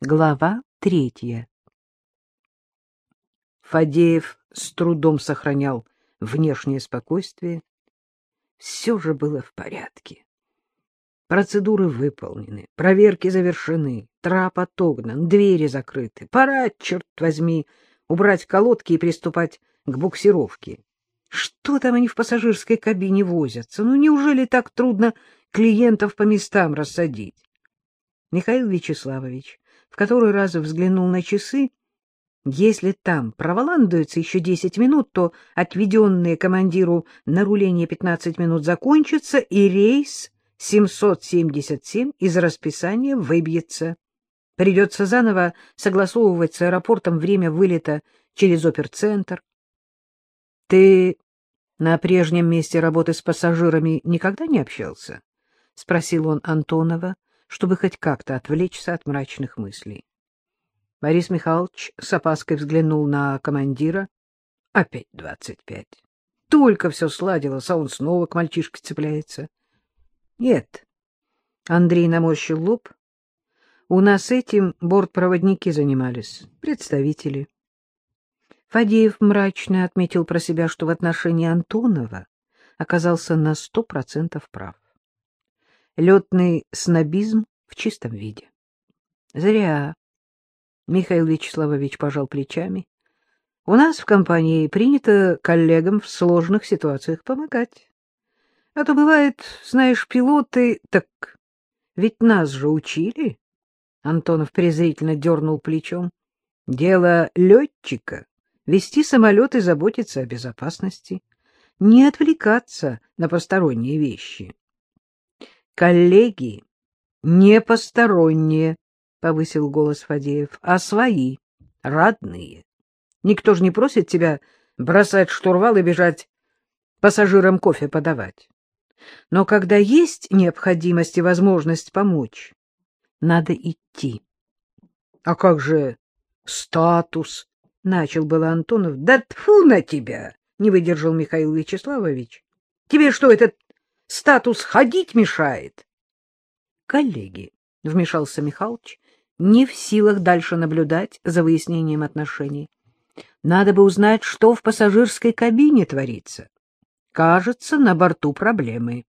Глава третья Фадеев с трудом сохранял внешнее спокойствие. Все же было в порядке. Процедуры выполнены, проверки завершены, трап отогнан, двери закрыты. Пора, черт возьми, убрать колодки и приступать к буксировке. Что там они в пассажирской кабине возятся? Ну, неужели так трудно клиентов по местам рассадить? Михаил Вячеславович в который раз взглянул на часы. Если там проволандуется еще десять минут, то отведенные командиру на руление пятнадцать минут закончатся, и рейс 777 из расписания выбьется. Придется заново согласовывать с аэропортом время вылета через оперцентр. — Ты на прежнем месте работы с пассажирами никогда не общался? — спросил он Антонова, чтобы хоть как-то отвлечься от мрачных мыслей. Борис Михайлович с опаской взглянул на командира. Опять двадцать пять. Только все сладилось, а он снова к мальчишке цепляется. Нет. Андрей наморщил лоб. У нас этим бортпроводники занимались, представители. Фадеев мрачно отметил про себя, что в отношении Антонова оказался на сто процентов прав. Летный снобизм в чистом виде. Зря. Михаил Вячеславович пожал плечами. У нас в компании принято коллегам в сложных ситуациях помогать. А то бывает, знаешь, пилоты... Так ведь нас же учили. Антонов презрительно дернул плечом. Дело летчика — вести самолет и заботиться о безопасности, не отвлекаться на посторонние вещи. Коллеги не посторонние, — повысил голос Фадеев, — а свои, родные. Никто же не просит тебя бросать штурвал и бежать пассажирам кофе подавать. Но когда есть необходимость и возможность помочь, надо идти. — А как же статус? — начал было Антонов. — Да тьфу на тебя! — не выдержал Михаил Вячеславович. — Тебе что, этот Статус ходить мешает. Коллеги, — вмешался Михалыч, не в силах дальше наблюдать за выяснением отношений. Надо бы узнать, что в пассажирской кабине творится. Кажется, на борту проблемы.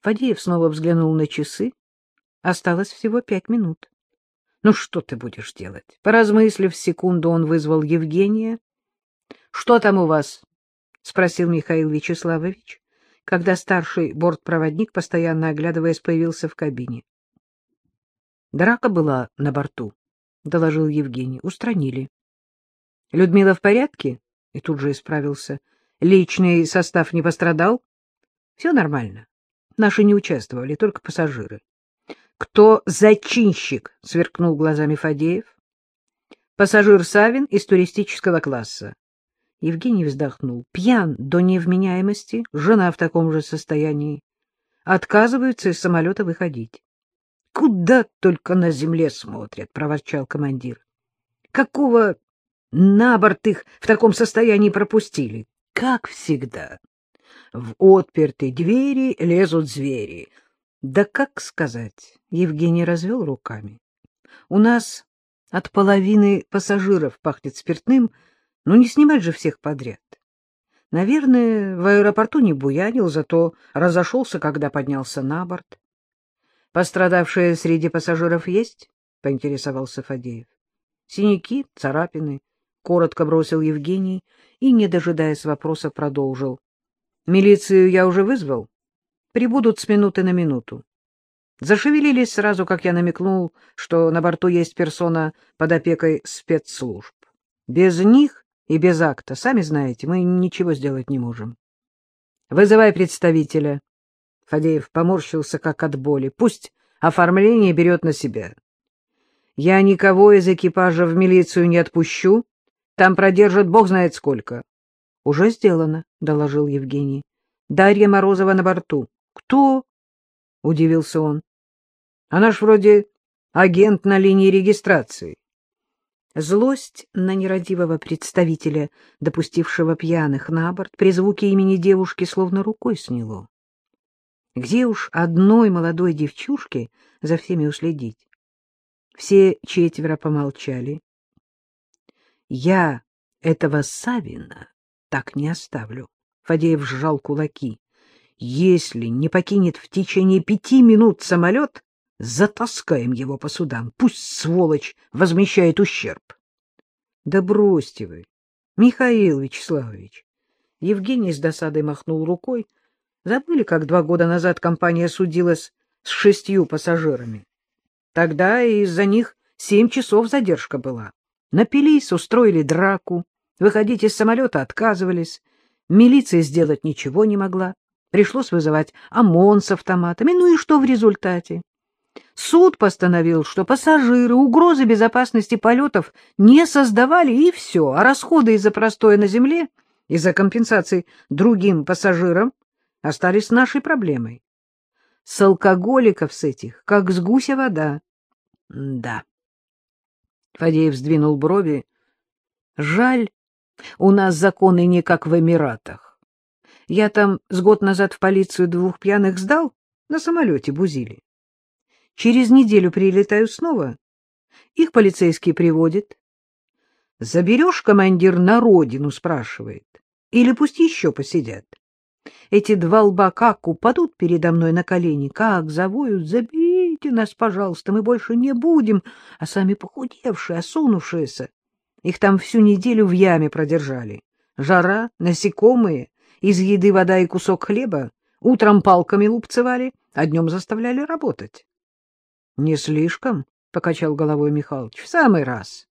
Фадеев снова взглянул на часы. Осталось всего пять минут. Ну, что ты будешь делать? Поразмыслив секунду, он вызвал Евгения. — Что там у вас? — спросил Михаил Вячеславович когда старший бортпроводник, постоянно оглядываясь, появился в кабине. — Драка была на борту, — доложил Евгений. — Устранили. — Людмила в порядке? И тут же исправился. — Личный состав не пострадал? — Все нормально. Наши не участвовали, только пассажиры. — Кто зачинщик? — сверкнул глазами Фадеев. — Пассажир Савин из туристического класса. Евгений вздохнул. Пьян до невменяемости, жена в таком же состоянии. Отказываются из самолета выходить. — Куда только на земле смотрят, — проворчал командир. — Какого на борт их в таком состоянии пропустили? Как всегда. В отпертые двери лезут звери. Да как сказать? Евгений развел руками. У нас от половины пассажиров пахнет спиртным, — ну, не снимать же всех подряд. Наверное, в аэропорту не буянил, зато разошелся, когда поднялся на борт. — Пострадавшие среди пассажиров есть? — поинтересовался Фадеев. — Синяки, царапины, — коротко бросил Евгений и, не дожидаясь вопроса, продолжил. — Милицию я уже вызвал. Прибудут с минуты на минуту. Зашевелились сразу, как я намекнул, что на борту есть персона под опекой спецслужб. Без них и без акта, сами знаете, мы ничего сделать не можем. Вызывай представителя. Фадеев поморщился как от боли. Пусть оформление берет на себя. Я никого из экипажа в милицию не отпущу. Там продержат бог знает сколько. — Уже сделано, — доложил Евгений. — Дарья Морозова на борту. — Кто? — удивился он. — Она ж вроде агент на линии регистрации. Злость на нерадивого представителя, допустившего пьяных на борт, при звуке имени девушки словно рукой сняло. Где уж одной молодой девчушке за всеми уследить? Все четверо помолчали. — Я этого Савина так не оставлю. Фадеев сжал кулаки. Если не покинет в течение пяти минут самолет, затаскаем его по судам. Пусть сволочь возмещает ущерб. Да бросьте вы, Михаил Вячеславович. Евгений с досадой махнул рукой. Забыли, как два года назад компания судилась с шестью пассажирами. Тогда из-за них семь часов задержка была. Напились, устроили драку, выходить из самолета отказывались. Милиция сделать ничего не могла. Пришлось вызывать ОМОН с автоматами. Ну и что в результате? Суд постановил, что пассажиры угрозы безопасности полетов не создавали, и все, а расходы из-за простоя на земле, из-за компенсаций другим пассажирам остались нашей проблемой. С алкоголиков с этих, как с гуся вода. да. Фадеев сдвинул брови. Жаль, у нас законы не как в Эмиратах. Я там с год назад в полицию двух пьяных сдал, на самолете бузили. Через неделю прилетаю снова. Их полицейский приводит. Заберешь, командир, на родину, спрашивает. Или пусть еще посидят. Эти два лба как упадут передо мной на колени, как завоют, заберите нас, пожалуйста, мы больше не будем, а сами похудевшие, осунувшиеся. Их там всю неделю в яме продержали. Жара, насекомые, из еды вода и кусок хлеба, утром палками лупцевали, а днем заставляли работать. — Не слишком, — покачал головой Михалыч, — в самый раз.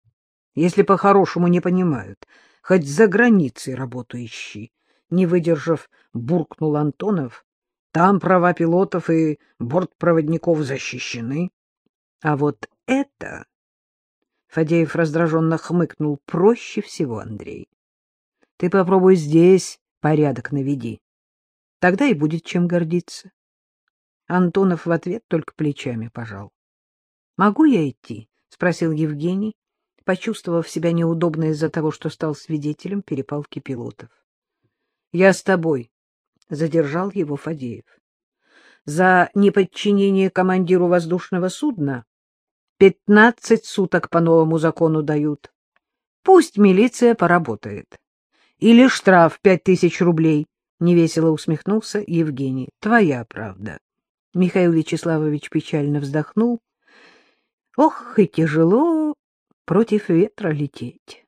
Если по-хорошему не понимают, хоть за границей работу ищи. Не выдержав, буркнул Антонов. Там права пилотов и бортпроводников защищены. А вот это Фадеев раздраженно хмыкнул. — Проще всего, Андрей. Ты попробуй здесь порядок наведи. Тогда и будет чем гордиться. Антонов в ответ только плечами пожал. — Могу я идти? — спросил Евгений, почувствовав себя неудобно из-за того, что стал свидетелем перепалки пилотов. — Я с тобой, — задержал его Фадеев. — За неподчинение командиру воздушного судна Пятнадцать суток по новому закону дают. Пусть милиция поработает. Или штраф пять тысяч рублей, — невесело усмехнулся Евгений. Твоя правда. Михаил Вячеславович печально вздохнул. Ох, и тяжело против ветра лететь.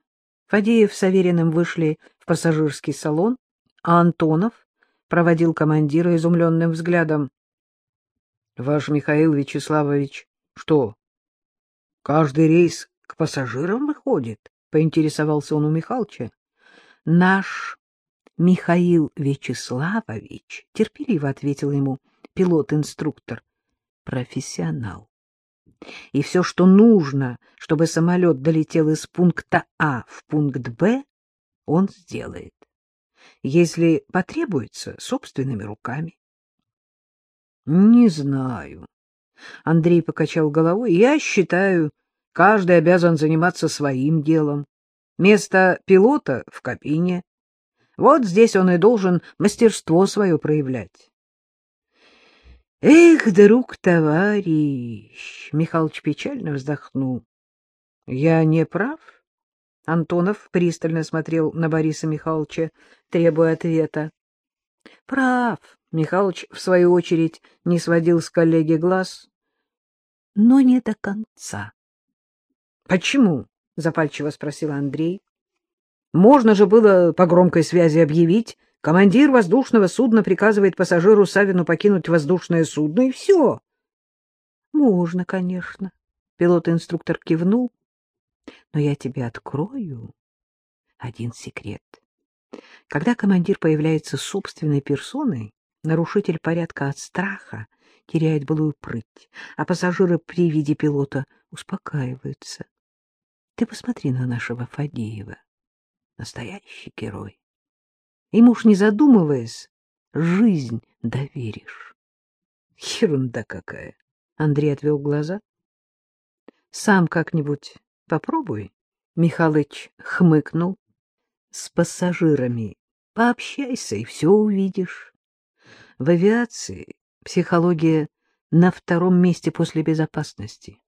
Фадеев с Авериным вышли в пассажирский салон, а Антонов проводил командира изумленным взглядом. — Ваш Михаил Вячеславович что, Каждый рейс к пассажирам выходит? — поинтересовался он у Михалыча. — Наш Михаил Вячеславович, — терпеливо ответил ему пилот-инструктор, — профессионал. И все, что нужно, чтобы самолет долетел из пункта А в пункт Б, он сделает. Если потребуется, собственными руками. — Не знаю, Андрей покачал головой. Я считаю, каждый обязан заниматься своим делом. Место пилота в кабине. Вот здесь он и должен мастерство свое проявлять. Эх, друг, товарищ! Михалыч печально вздохнул. Я не прав? Антонов пристально смотрел на Бориса Михайловича, требуя ответа. Прав. Михалыч, в свою очередь, не сводил с коллеги глаз но не до конца. — Почему? — запальчиво спросил Андрей. — Можно же было по громкой связи объявить, командир воздушного судна приказывает пассажиру Савину покинуть воздушное судно, и все. — Можно, конечно. Пилот-инструктор кивнул. — Но я тебе открою один секрет. Когда командир появляется собственной персоной, нарушитель порядка от страха теряет былую прыть, а пассажиры при виде пилота успокаиваются. Ты посмотри на нашего Фадеева. Настоящий герой. Ему уж не задумываясь, жизнь доверишь. Ерунда какая. Андрей отвел глаза. Сам как-нибудь попробуй. Михалыч хмыкнул. С пассажирами пообщайся, и все увидишь. В авиации Психология на втором месте после безопасности.